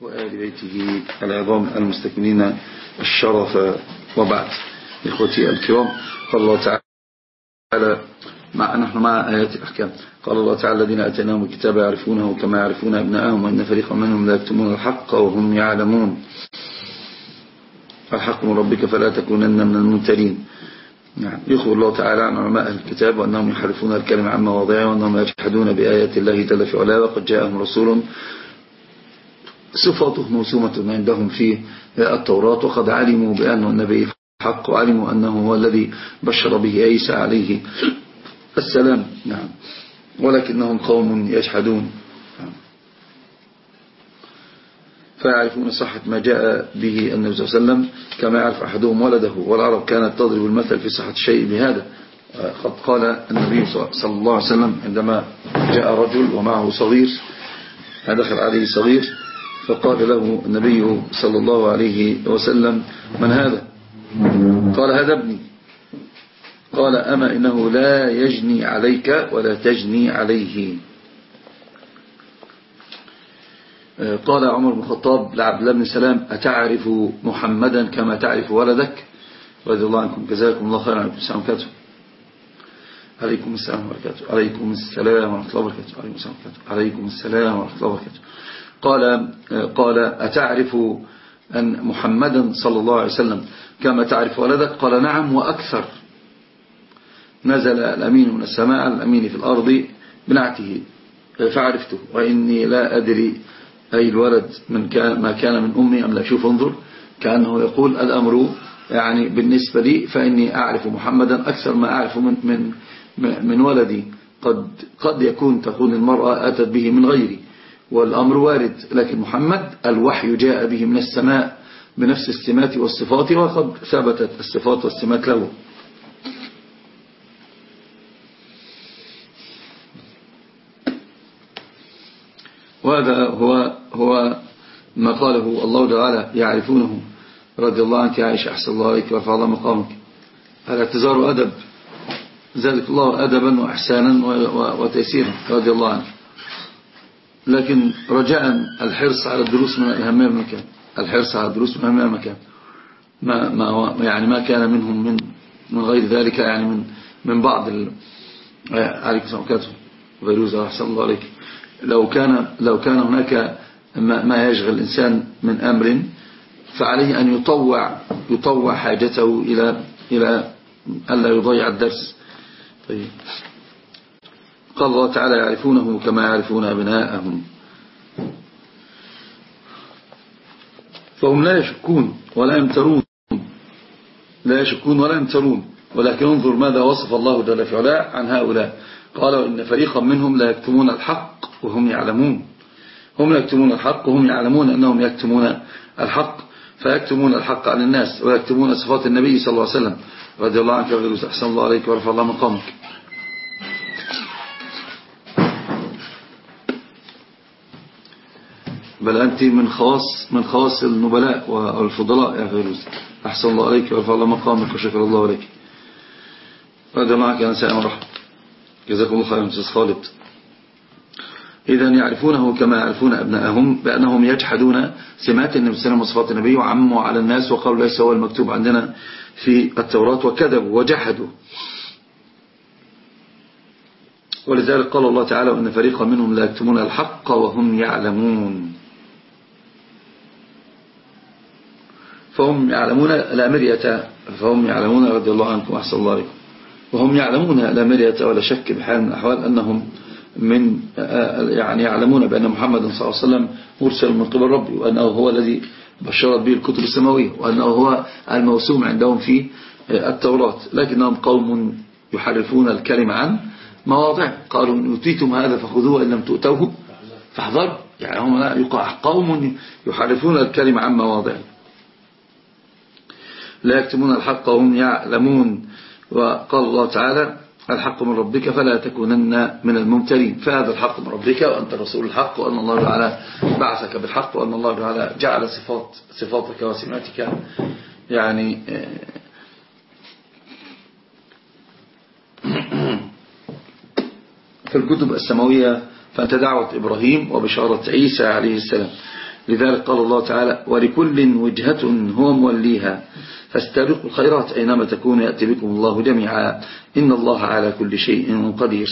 وآل بيته العظام المستكملين الشرف وبعد. إخوتي الكرام قال الله تعالى مع نحن مع آيات الأحكام. قال الله تعالى الذين أتيناهم الكتاب يعرفونه كما يعرفون أبناءهم وإن فريقا منهم لا يكتمون الحق وهم يعلمون. الحق من ربك فلا تكونن من الممتلين نعم. يخبر الله تعالى عن علماء الكتاب وأنهم يحرفون الكلمة عن مواضعه وأنهم يجحدون بآيات الله جل في علاه. وقد جاءهم رسول صفاته موسومة عندهم في التوراة وقد علموا بأن النبي حق وعلموا أنه هو الذي بشر به عيسى عليه السلام. نعم. ولكنهم قوم يجحدون. فيعرفون صحة ما جاء به النبي صلى الله عليه وسلم كما يعرف أحدهم ولده. والعرب كانت تضرب المثل في صحة الشيء بهذا. قد قال النبي صلى الله عليه وسلم عندما جاء رجل ومعه صغير دخل عليه صغير فقال له النبي صلى الله عليه وسلم من هذا؟ قال هذا ابني. قال أما إنه لا يجني عليك ولا تجني عليه. قال عمر بن الخطاب لعبد الله بن سلام أتعرف محمدا كما تعرف ولدك؟ رضي الله عنكم. جزاكم الله خيرا. عليكم السلام وبركاته عليكم السلام وبركاته. عليكم السلام ورحمة الله وبركاته. عليكم السلام وبركاته. عليكم السلام ورحمة الله وبركاته. قال قال أتعرف أن محمدا صلى الله عليه وسلم كما تعرف ولدك؟ قال نعم وأكثر. نزل الأمين من السماء الأمين في الأرض بنعته فعرفته. وإني لا أدري أي الولد من كان ما كان من أمي أم لا؟ شوف انظر كأنه يقول الأمر يعني بالنسبة لي فإني أعرف محمدا أكثر ما أعرف من, من, من ولدي. قد, قد يكون تكون المرأة أتت به من غيري. والأمر وارد لكن محمد الوحي جاء به من السماء بنفس السمات والصفات وقد ثبتت الصفات والسمات له. وهذا هو هو ما قاله الله تعالى يعرفونه. رضي الله عنك عائشة أحسن الله عليك ورفع الله مقامك. الاعتذار أدب ذلك الله أدبا وإحسانا وتيسيرا. رضي الله عنه لكن رجاء الحرص على الدروس من أهمية المكان الحرص على الدروس من أهمية المكان ما ما يعني ما كان منهم من من غير ذلك يعني من من بعض عليكم السلام. عليكم فيروزة أحسن الله عليك. لو كان لو كان هناك ما يشغل الإنسان من أمر فعليه أن يطوع يطوع حاجته إلى إلى ألا يضيع الدرس. طيب. قال الله تعالى يعرفونه كما يعرفون أبناءهم. فهم لا يشكون ولا يمترون. لا يشكون ولا يمترون. ولكن انظر ماذا وصف الله جل في عن هؤلاء. قال إن فريقا منهم لا يكتمون الحق وهم يعلمون. هم يكتمون الحق وهم يعلمون أنهم يكتمون الحق. فيكتمون الحق عن الناس ويكتمون صفات النبي صلى الله عليه وسلم. رضي الله عنك أحسن الله عليك ورفع الله مقامك بل أنت من خواص من خواص النبلاء والفضلاء يا فيروز أحسن الله عليك ورفع الله مقامك وشكر الله عليك. الله عنك يا نساء مرحبا جزاكم الله خيرا أستاذ خالد. إذا يعرفونه كما يعرفون أبنائهم بأنهم يجحدون سمات النبي صلى الله عليه وسلم وصفات النبي وعموا على الناس وقالوا ليس هو المكتوب عندنا في التوراة وكذبوا وجحدوا. ولذلك قال الله تعالى وأن فريقا منهم لا يكتمون الحق وهم يعلمون. فهم يعلمون لا مرية فهم يعلمون رضي الله عنكم أحسن الله عليكم وهم يعلمون لا مرية ولا شك بحال من الأحوال أنهم من يعني يعلمون بأن محمد صلى الله عليه وسلم مرسل من قبل ربي وأنه هو الذي بشرت به الكتب السماوية وأنه هو الموسوم عندهم في التوراة. لكنهم قوم يحرفون الكلمة عن مواضع. قالوا إن أتيتم هذا فخذوه إن لم تؤتوه فاحذروا. يعني هم قوم يحرفون الكلمة عن مواضع. لا يكتمون الحق وهم يعلمون. وقال الله تعالى الحق من ربك فلا تكونن من الممترين. فهذا الحق من ربك وأنت رسول الحق وأن الله تعالى بعثك بالحق وأن الله تعالى جعل صفات صفاتك وسماتك يعني في الكتب السماوية. فتدعوة إبراهيم وبشارة عيسى عليه السلام. لذلك قال الله تعالى ولكل وجهة هو موليها فاستبقوا الخيرات أينما تكون يأتي بكم الله جميعا إن الله على كل شيء قدير.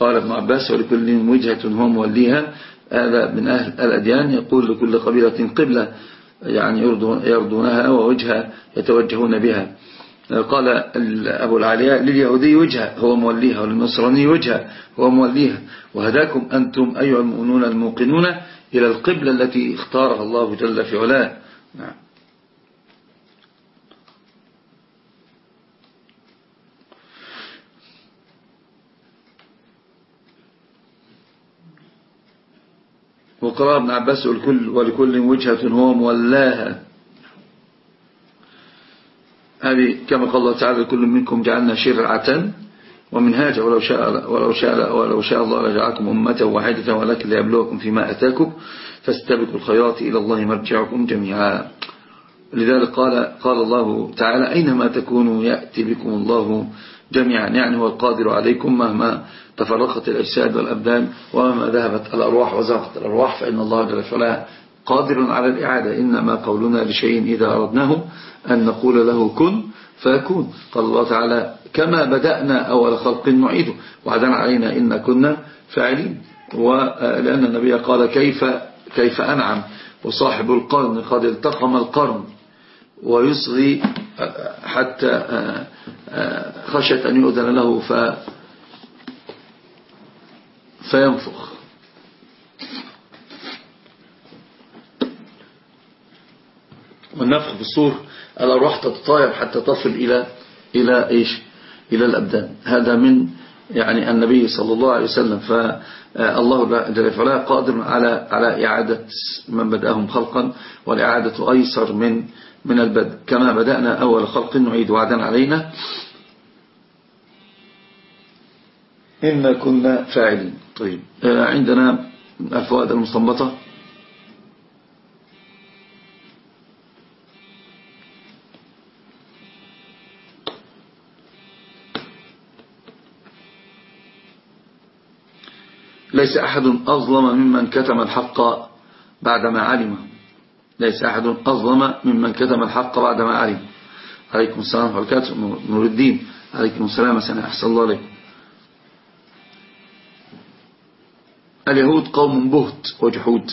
قال ابن عباس ولكل وجهة هو موليها هذا من أهل الأديان يقول لكل قبيلة قبلة يعني يرضونها ووجهة يتوجهون بها. قال أبو العالياء لليهودي وجهة هو موليها وللنصراني وجهة هو موليها. وهداكم أنتم أيها المؤمنون الموقنون إلى القبلة التي اختارها الله جل في علاه. نعم. وقرأ ابن عباس ولكل وجهة هو مولاها هذه كما قال الله تعالى كل منكم جعلنا شرعة ومنهاجا ولو شاء, ولو شاء, ولو شاء الله لجعلكم أمة واحدة ولكن ليبلوكم فيما أتاكم فاستبقوا الخيرات إلى الله مرجعكم جميعا. لذلك قال, قال الله تعالى أينما تكونوا يأتي بكم الله جميعا يعني هو القادر عليكم مهما تفرقت الأجساد والأبدان ومهما ذهبت الأرواح وزاقت الأرواح فإن الله جل وعلا قادر على الإعادة. إنما قولنا لشيء إذا أردناه أن نقول له كن فيكون. قال الله تعالى كما بدأنا أول خلق نعيده. وعدنا علينا إن كنا فاعلين. ولأن النبي قال كيف, كيف أنعم. وصاحب القرن قد التقم القرن ويصغي حتى خشت أن يؤذن له ف فينفخ. والنفخ في الصور الأرواح تتطاير حتى تصل إلى إلى إيش؟ إلى الأبدان. هذا من يعني النبي صلى الله عليه وسلم. فالله جل وعلا قادر على على إعادة من بدأهم خلقا والإعادة أيسر من من البدء كما بدأنا أول خلق نعيد وعدا علينا. إن كنا فاعلين. طيب. عندنا الفوائد المستنبطة. ليس أحد أظلم ممن كتم الحق بعدما علمه ليس أحد أظلم ممن كتم الحق بعدما علمه عليكم السلام وبركاته نور الدين. عليكم السلام سنة أحسن الله عليكم اليهود قوم بهت وجحود.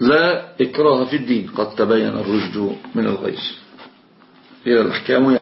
لا إكراه في الدين قد تبين الرشد من الغيش إلى الأحكام